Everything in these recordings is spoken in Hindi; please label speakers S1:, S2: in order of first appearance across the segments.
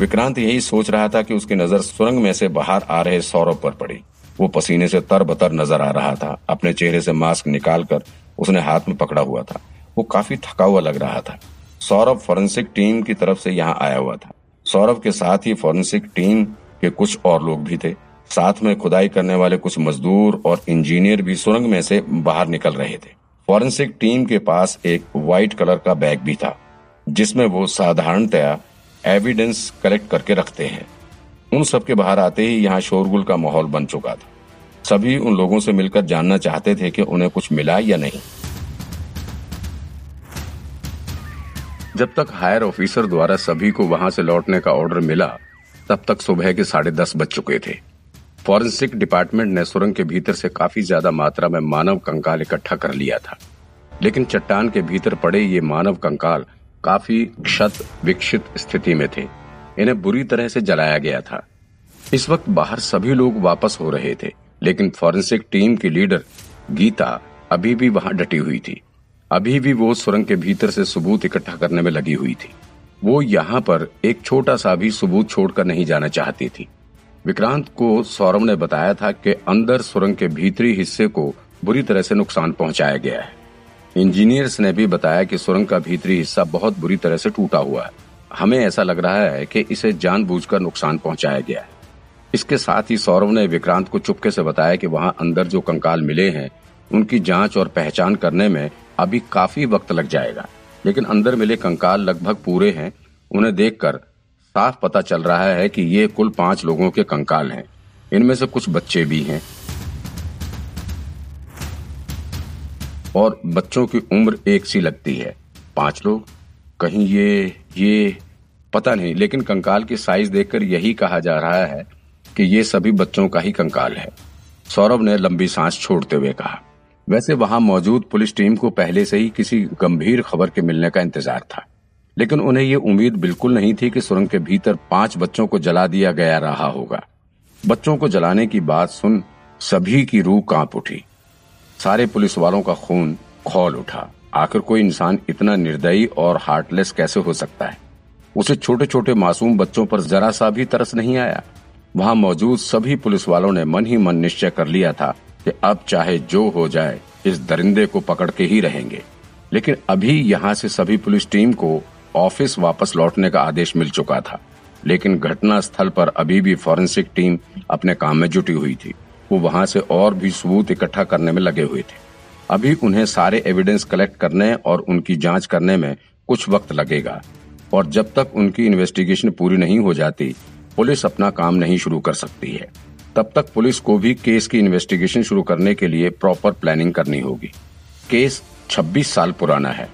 S1: विक्रांत यही सोच रहा था कि उसकी नज़र सुरंग में से बाहर आ रहे सौरभ पर पड़ी। वो पसीने से तरबतर नज़र आ रहा था। अपने चेहरे से मास्क निकालकर उसने हाथ में पकड़ा हुआ था। वो काफ़ी थका हुआ लग रहा था। सौरभ फॉरेंसिक टीम की तरफ़ से यहाँ आया हुआ था। सौरभ के साथ ही फॉरेंसिक टीम के कुछ और लोग भी थे। साथ में खुदाई करने वाले कुछ मजदूर और इंजीनियर भी सुरंग में से बाहर निकल रहे थे। फॉरेंसिक टीम के पास एक व्हाइट कलर का बैग भी था, जिसमें वो साधारणतया एविडेंस कलेक्ट करके रखते हैं। उन सब के बाहर आते ही यहाँ शोरगुल का माहौल बन चुका था। सभी उन लोगों से मिलकर जानना चाहते थे कि उन्हें कुछ मिला या नहीं। जब तक हायर ऑफिसर द्वारा सभी को वहाँ से लौटने का ऑर्डर मिला, तब तक सुबह के साढ़े दस बज चुके थे। फॉरेंसिक डिपार्टमेंट ने सुरंग के भीतर से काफ़ी ज़्यादा मात्रा में मानव कंकाल इकट्ठा कर लिया था। लेकिन चट्टान के भीतर पड़े ये मानव कंकाल काफ़ी क्षत विकसित स्थिति में थे। इन्हें बुरी तरह से जलाया गया था। इस वक्त बाहर सभी लोग वापस हो रहे थे, लेकिन फॉरेंसिक टीम की लीडर गीता अभी भी वहाँ डटी हुई थी। अभी भी वो सुरंग के भीतर से सबूत इकट्ठा करने में लगी हुई थी। वो यहाँ पर एक छोटा सा भी सबूत छोड़कर नहीं जाना चाहती थी। विक्रांत को सौरभ ने बताया था कि अंदर सुरंग के भीतरी हिस्से को बुरी तरह से नुकसान पहुँचाया गया है। इंजीनियर्स ने भी बताया कि सुरंग का भीतरी हिस्सा बहुत बुरी तरह से टूटा हुआ है। हमें ऐसा लग रहा है कि इसे जानबूझकर नुकसान पहुँचाया गया है। इसके साथ ही सौरभ ने विक्रांत को चुपके से बताया कि वहाँ अंदर जो कंकाल मिले हैं, उनकी जाँच और पहचान करने में अभी काफ़ी वक्त लग जाएगा। लेकिन अंदर मिले कंकाल लगभग पूरे हैं। उन्हें देखकर साफ़ पता चल रहा है कि ये कुल पाँच लोगों के कंकाल हैं। इनमें से कुछ बच्चे भी हैं। और बच्चों की उम्र एक सी लगती है। पाँच लोग? कहीं ये ये पता नहीं, लेकिन कंकाल की साइज़ देखकर यही कहा जा रहा है कि ये सभी बच्चों का ही कंकाल है। सौरभ ने लंबी सांस छोड़ते हुए कहा। वैसे वहाँ मौजूद पुलिस टीम को पहले से ही किसी गंभीर खबर के मिलने का इंतज़ार था, लेकिन उन्हें ये उम्मीद बिल्कुल नहीं थी कि सुरंग के भीतर पाँच बच्चों को जला दिया गया रहा होगा। बच्चों को जलाने की बात सुन सभी की रूह काँप उठी। सारे पुलिस वालों का खून खोल उठा। आखिर कोई इंसान इतना निर्दयी और हार्टलेस कैसे हो सकता है? उसे छोटे छोटे मासूम बच्चों पर जरा सा भी तरस नहीं आया? वहाँ मौजूद सभी पुलिस वालों ने मन ही मन निश्चय कर लिया था कि अब चाहे जो हो जाए, इस दरिंदे को पकड़ के ही रहेंगे। लेकिन अभी यहाँ से सभी पुलिस टीम को ऑफ़िस वापस लौटने का आदेश मिल चुका था। लेकिन घटना स्थल पर अभी भी फॉरेंसिक टीम अपने काम में जुटी हुई थी। वो वहाँ से और भी सबूत इकट्ठा करने में लगे हुए थे। अभी उन्हें सारे एविडेंस कलेक्ट करने और उनकी जाँच करने में कुछ वक्त लगेगा। और जब तक उनकी इन्वेस्टिगेशन पूरी नहीं हो जाती, पुलिस अपना काम नहीं शुरू कर सकती है। तब तक पुलिस को भी केस की इन्वेस्टिगेशन शुरू करने के लिए प्रॉपर प्लानिंग करनी होगी। केस 26 साल पुराना है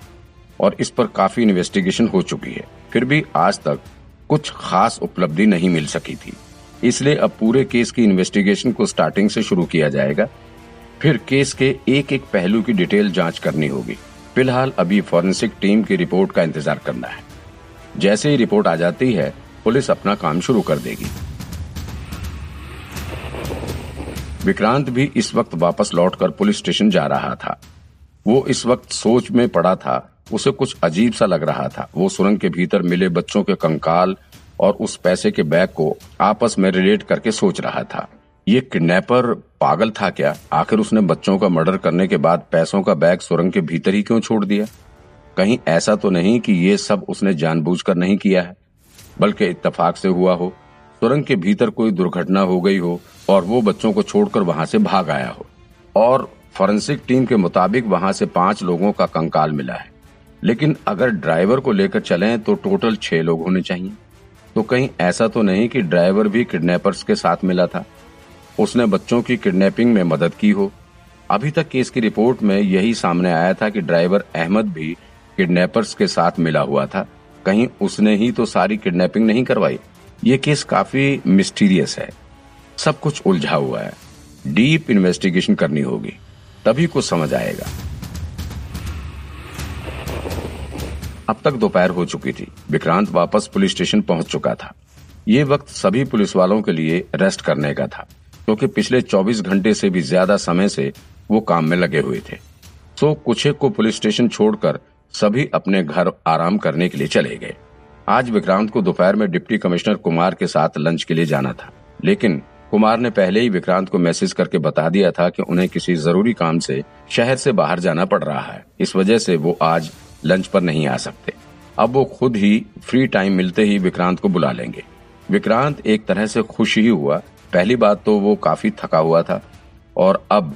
S1: और इस पर काफ़ी इन्वेस्टिगेशन हो चुकी है। फिर भी आज तक कुछ खास उपलब्धि नहीं मिल सकी थी। इसलिए अब पूरे केस की इन्वेस्टिगेशन को स्टार्टिंग से शुरू किया जाएगा। फिर केस के एक एक पहलू की डिटेल जाँच करनी होगी। फ़िलहाल अभी फॉरेंसिक टीम की रिपोर्ट का इंतज़ार करना है। जैसे ही रिपोर्ट आ जाती है, पुलिस अपना काम शुरू कर देगी। विक्रांत भी इस वक्त वापस लौटकर पुलिस स्टेशन जा रहा था। वो इस वक्त सोच में पड़ा था, उसे कुछ अजीब सा लग रहा था। वो सुरंग के भीतर मिले बच्चों के कंकाल और उस पैसे के बैग को आपस में रिलेट करके सोच रहा था। ये किडनैपर पागल था क्या? आखिर उसने बच्चों का मर्डर करने के बाद पैसों का बैग सुरंग के भीतर ही क्यों छोड़ दिया? कहीं ऐसा तो नहीं कि ये सब उसने जानबूझकर नहीं किया है, बल्कि इत्तेफाक से हुआ हो, सुरंग के भीतर कोई दुर्घटना हो गई हो और वो बच्चों को छोड़कर वहाँ से भाग आया हो। और फॉरेंसिक टीम के मुताबिक वहाँ से पाँच लोगों का कंकाल मिला है। लेकिन अगर ड्राइवर को लेकर चलें तो टोटल छह लोग होने चाहिए। तो कहीं ऐसा तो नहीं कि ड्राइवर भी किडनैपर्स के साथ मिला था। उसने बच्चों की किडनैपिंग में मदद की हो। अभी तक केस की रिपोर्ट में यही सामने आया था कि ड्राइवर अहमद भी किडनैपर्स के साथ मिला हुआ था। कहीं उसने ही तो सारी किडनैपिंग नहीं करवाई। ये केस काफ़ी मिस्टीरियस है। सब कुछ उलझा हुआ है। डीप इन्वेस्टिगेशन करनी होगी। तभी कुछ समझ आएगा। तक दोपहर हो चुकी थी। विक्रांत वापस पुलिस स्टेशन पहुँच चुका था। ये वक्त सभी पुलिस वालों के लिए रेस्ट करने का था, क्योंकि पिछले 24 घंटे से भी ज़्यादा समय से वो काम में लगे हुए थे। सो कुछ को पुलिस स्टेशन छोड़कर सभी अपने घर आराम करने के लिए चले गए। आज विक्रांत को दोपहर में डिप्टी कमिश्नर कुमार के साथ लंच के लिए जाना था। लेकिन कुमार ने पहले ही विक्रांत को मैसेज करके बता दिया था कि उन्हें किसी ज़रूरी काम से शहर से बाहर जाना पड़ रहा है। इस वजह से वो आज लंच पर नहीं आ सकते। अब वो खुद ही फ्री टाइम मिलते ही विक्रांत को बुला लेंगे। विक्रांत एक तरह से खुश ही हुआ। पहली बात तो वो काफ़ी थका हुआ था और अब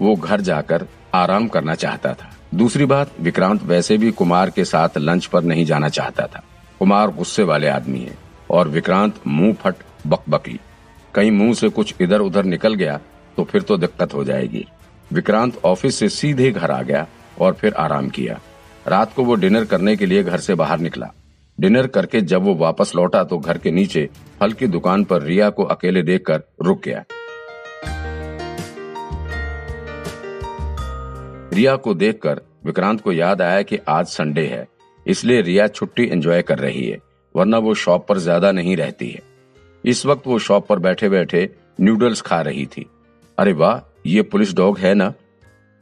S1: वो घर जाकर आराम करना चाहता था। दूसरी बात, विक्रांत वैसे भी कुमार के साथ लंच पर नहीं जाना चाहता था। कुमार गुस्से वाले आदमी है और विक्रांत मुँह फट बकबकी। कहीं मुँह से कुछ इधर उधर निकल गया तो फिर तो दिक्कत हो जाएगी। विक्रांत ऑफ़िस से सीधे घर आ गया और फिर आराम किया। रात को वो डिनर करने के लिए घर से बाहर निकला। डिनर करके जब वो वापस लौटा तो घर के नीचे फल की दुकान पर रिया को अकेले देखकर रुक गया। रिया को देखकर विक्रांत को याद आया कि आज संडे है, इसलिए रिया छुट्टी एंजॉय कर रही है, वरना वो शॉप पर ज़्यादा नहीं रहती है। इस वक्त वो शॉप पर बैठे बैठे नूडल्स खा रही थी। अरे वाह, ये पुलिस डॉग है ना?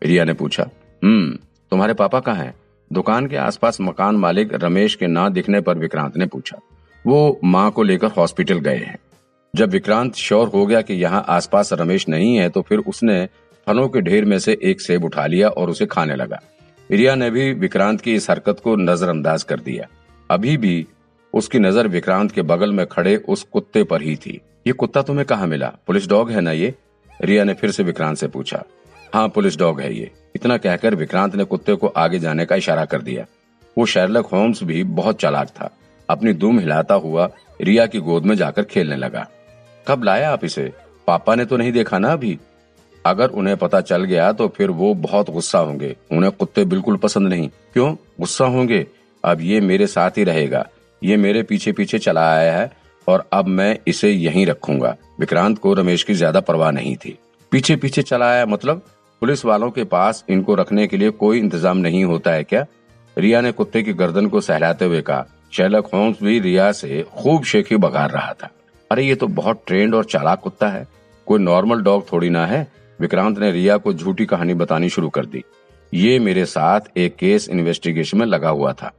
S1: रिया ने पूछा हम्म तुम्हारे पापा कहाँ हैं? दुकान के आसपास मकान मालिक रमेश के ना दिखने पर विक्रांत ने पूछा, वो माँ को लेकर हॉस्पिटल गए हैं। जब विक्रांत श्योर हो गया कि यहाँ आसपास रमेश नहीं है तो फिर उसने फलों के ढेर में से एक सेब उठा लिया और उसे खाने लगा। रिया ने भी विक्रांत की इस हरकत को नजरअंदाज कर दिया। अभी भी उसकी नज़र विक्रांत के बगल में खड़े उस कुत्ते पर ही थी। ये कुत्ता तुम्हें कहाँ मिला? पुलिस डॉग है ना ये? रिया ने फिर से विक्रांत से पूछा हाँ पुलिस डॉग है ये। इतना कहकर विक्रांत ने कुत्ते को आगे जाने का इशारा कर दिया। वो शेरलक होम्स भी बहुत चालाक था। अपनी दुम हिलाता हुआ रिया की गोद में जाकर खेलने लगा। कब लाया आप इसे? पापा ने तो नहीं देखा ना अभी? अगर उन्हें पता चल गया तो फिर वो बहुत गुस्सा होंगे। उन्हें कुत्ते बिल्कुल पसंद नहीं। क्यों? गुस्सा होंगे। अब ये मेरे साथ ही रहेगा। ये मेरे पीछे पीछे चला आया है और अब मैं इसे यहीं रखूँगा। विक्रांत को रमेश की ज़्यादा परवाह नहीं थी। पीछे पीछे चला आया मतलब? पुलिस वालों के पास इनको रखने के लिए कोई इंतज़ाम नहीं होता है क्या? रिया ने कुत्ते की गर्दन को सहलाते हुए कहा। शैलक होम्स भी रिया से खूब शेखी बघार रहा था। अरे, ये तो बहुत ट्रेंड और चालाक कुत्ता है। कोई नॉर्मल डॉग थोड़ी ना है। विक्रांत ने रिया को झूठी कहानी बतानी शुरू कर दी। ये मेरे साथ एक केस इन्वेस्टिगेशन में लगा हुआ था।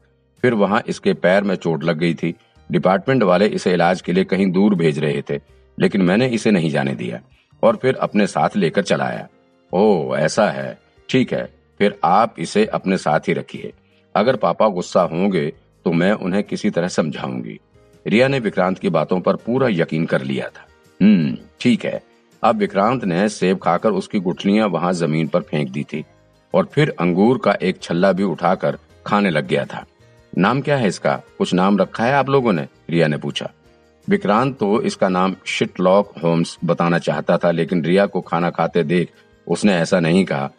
S1: फिर वहाँ इसके पैर में चोट लग गई थी। डिपार्टमेंट वाले इसे इलाज के लिए कहीं दूर भेज रहे थे, लेकिन मैंने इसे नहीं जाने दिया और फिर अपने साथ लेकर चलाया ओ ऐसा है। ठीक है, फिर आप इसे अपने साथ ही रखिए। अगर पापा गुस्सा होंगे तो मैं उन्हें किसी तरह समझाऊँगी। रिया ने विक्रांत की बातों पर पूरा यकीन कर लिया था। हम्म ठीक है। अब विक्रांत ने सेब खाकर उसकी गुठलियाँ वहाँ ज़मीन पर फेंक दी थी और फिर अंगूर का एक छल्ला भी उठाकर खाने लग गया था। नाम क्या है इसका? कुछ नाम रखा है आप लोगों ने? रिया ने पूछा। विक्रांत तो इसका नाम शिटलॉक होम्स बताना चाहता था, लेकिन रिया को खाना खाते देख उसने ऐसा नहीं कहा।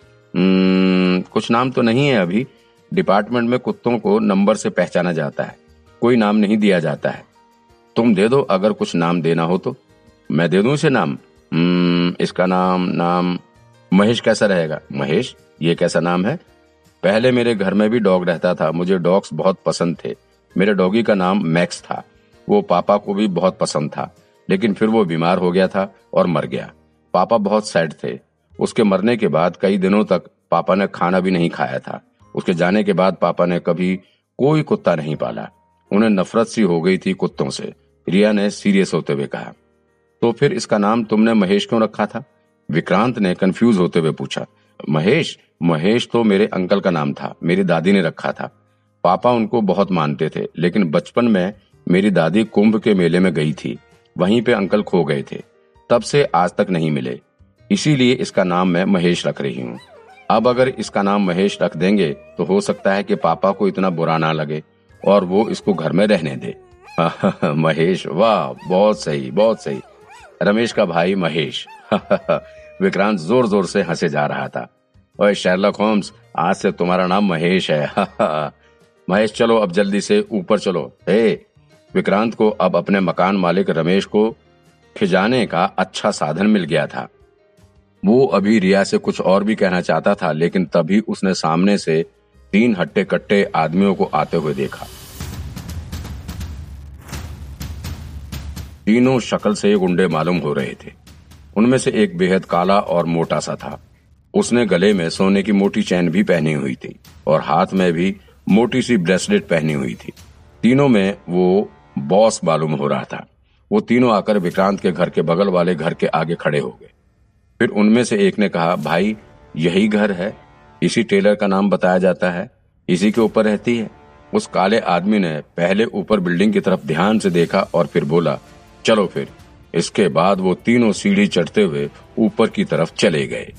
S1: कुछ नाम तो नहीं है अभी। डिपार्टमेंट में कुत्तों को नंबर से पहचाना जाता है। कोई नाम नहीं दिया जाता है। तुम दे दो, अगर कुछ नाम देना हो तो। मैं दे दू इसे नाम? इसका नाम नाम। महेश कैसा रहेगा? महेश, ये कैसा नाम है? पहले मेरे घर में भी डॉग रहता था। मुझे डॉग्स बहुत पसंद थे। मेरे डॉगी का नाम मैक्स था। वो पापा को भी बहुत पसंद था। लेकिन फिर वो बीमार हो गया था और मर गया। पापा बहुत सैड थे। उसके मरने के बाद कई दिनों तक पापा ने खाना भी नहीं खाया था। उसके जाने के बाद पापा ने कभी कोई कुत्ता नहीं पाला। उन्हें नफरत सी हो गई थी कुत्तों से। रिया ने सीरियस होते हुए कहा तो फिर इसका नाम तुमने महेश क्यों रखा था? विक्रांत ने कंफ्यूज होते हुए पूछा, महेश महेश तो मेरे अंकल का नाम था, मेरी दादी ने रखा था। पापा उनको बहुत मानते थे, लेकिन बचपन में मेरी दादी कुंभ के मेले में गई थी। वहीं पे अंकल खो गए थे। तब से आज तक नहीं मिले। इसीलिए इसका नाम मैं महेश रख रही हूँ। अब अगर इसका नाम महेश रख देंगे तो हो सकता है कि पापा को इतना बुरा ना लगे और वो इसको घर में रहने दे। महेश, वाह, बहुत सही बहुत सही। रमेश का भाई महेश। विक्रांत ज़ोर ज़ोर से हंसे जा रहा था। ओए शेरलॉक होम्स आज से तुम्हारा नाम महेश है। महेश, चलो, अब जल्दी से ऊपर चलो। हे, विक्रांत को अब अपने मकान मालिक रमेश को खिजाने का अच्छा साधन मिल गया था। वो अभी रिया से कुछ और भी कहना चाहता था, लेकिन तभी उसने सामने से तीन हट्टे कट्टे आदमियों को आते हुए देखा। तीनों शक्ल से गुंडे मालूम हो रहे थे। उनमें से एक बेहद काला और मोटा सा था। उसने गले में सोने की मोटी चैन भी पहनी हुई थी और हाथ में भी मोटी सी ब्रेसलेट पहनी हुई थी। तीनों में वो बॉस मालूम हो रहा था। वो तीनों आकर विक्रांत के घर के बगल वाले घर के आगे खड़े हो गए। फिर उनमें से एक ने कहा, भाई, यही घर है। इसी टेलर का नाम बताया जाता है। इसी के ऊपर रहती है। उस काले आदमी ने पहले ऊपर बिल्डिंग की तरफ़ ध्यान से देखा और फिर बोला, चलो फिर। इसके बाद वो तीनों सीढ़ी चढ़ते हुए ऊपर की तरफ़ चले गए।